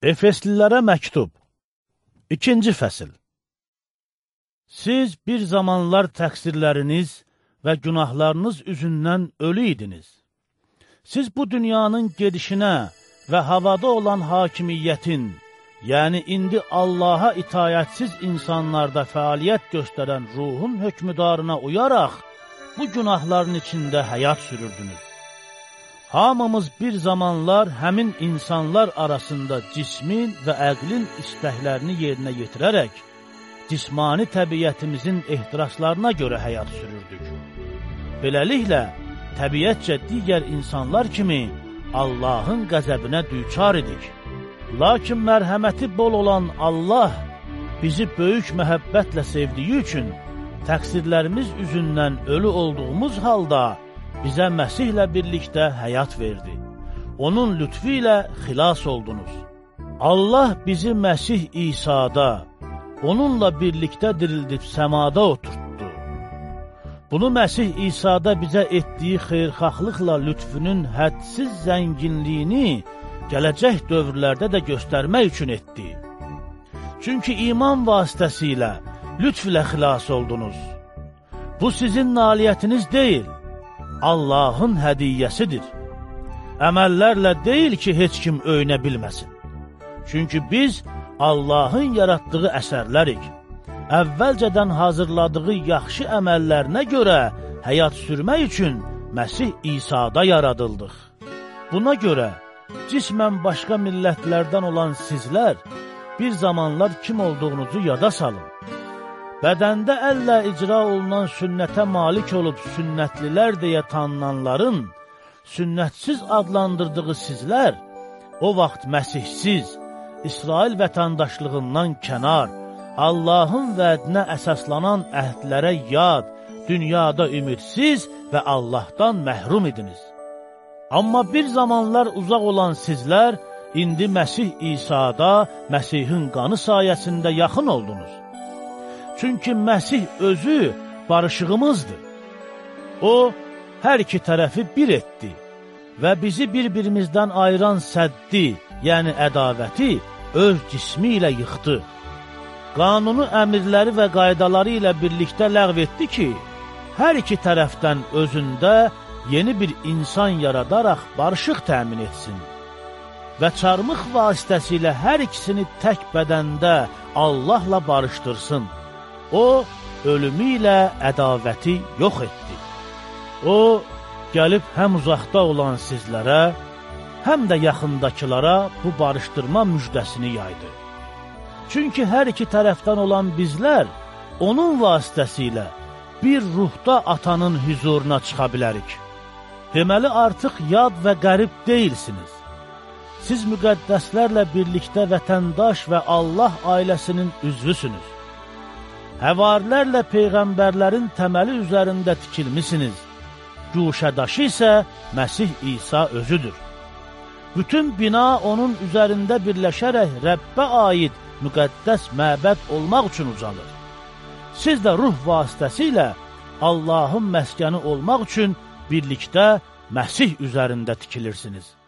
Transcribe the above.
Efeslilərə məktub 2-ci fəsil Siz bir zamanlar təqsirləriniz və günahlarınız üzündən ölü idiniz. Siz bu dünyanın gedişinə və havada olan hakimiyyətin, yəni indi Allaha itayətsiz insanlarda fəaliyyət göstərən ruhun hökmüdarına uyaraq, bu günahların içində həyat sürürdünüz. Hamımız bir zamanlar həmin insanlar arasında cismin və əqlin istəklərini yerinə yetirərək, cismani təbiyyətimizin ehtiraslarına görə həyat sürürdük. Beləliklə, təbiyyətcə digər insanlar kimi Allahın qəzəbinə düçar idik. Lakin mərhəməti bol olan Allah bizi böyük məhəbbətlə sevdiyi üçün təqsirlərimiz üzündən ölü olduğumuz halda, bizə Məsihlə birlikdə həyat verdi. Onun lütfi ilə xilas oldunuz. Allah bizi Məsih İsa'da, onunla birlikdə dirildib səmada oturtdu. Bunu Məsih İsa'da bizə etdiyi xeyrxaxlıqla lütfünün hədsiz zənginliyini gələcək dövrlərdə də göstərmək üçün etdi. Çünki iman vasitəsilə lütf ilə xilas oldunuz. Bu sizin nailiyyətiniz deyil, Allahın hədiyyəsidir. Əməllərlə deyil ki, heç kim öyünə bilməsin. Çünki biz Allahın yaratdığı əsərlərik. Əvvəlcədən hazırladığı yaxşı əməllərinə görə həyat sürmək üçün Məsih İsa'da yaradıldıq. Buna görə cismən başqa millətlərdən olan sizlər bir zamanlar kim olduğunuzu yada salın. Bədəndə əllə icra olunan sünnətə malik olub sünnətlilər deyə tanınanların, sünnətsiz adlandırdığı sizlər, o vaxt məsihsiz, İsrail vətəndaşlığından kənar, Allahın vədinə əsaslanan əhdlərə yad, dünyada ümidsiz və Allahdan məhrum idiniz. Amma bir zamanlar uzaq olan sizlər, indi Məsih İsa'da, Məsihin qanı sayəsində yaxın oldunuz. Çünki Məsih özü barışığımızdır. O, hər iki tərəfi bir etdi və bizi bir-birimizdən ayıran səddi, yəni ədavəti öz cismi ilə yıxdı. Qanunu əmirləri və qaydaları ilə birlikdə ləğv etdi ki, hər iki tərəfdən özündə yeni bir insan yaradaraq barışıq təmin etsin və çarmıq vasitəsilə hər ikisini tək bədəndə Allahla barışdırsın. O, ölümü ilə ədavəti yox etdi. O, gəlib həm uzaqda olan sizlərə, həm də yaxındakılara bu barışdırma müjdəsini yaydı. Çünki hər iki tərəfdən olan bizlər onun vasitəsilə bir ruhda atanın hüzuruna çıxa bilərik. Deməli, artıq yad və qərib deyilsiniz. Siz müqəddəslərlə birlikdə vətəndaş və Allah ailəsinin üzvüsünüz. Həvarilərlə Peyğəmbərlərin təməli üzərində tikilmisiniz. Güşədaşı isə Məsih İsa özüdür. Bütün bina onun üzərində birləşərək Rəbbə aid müqəddəs məbəd olmaq üçün ucalır. Siz də ruh vasitəsilə Allahın məskəni olmaq üçün birlikdə Məsih üzərində tikilirsiniz.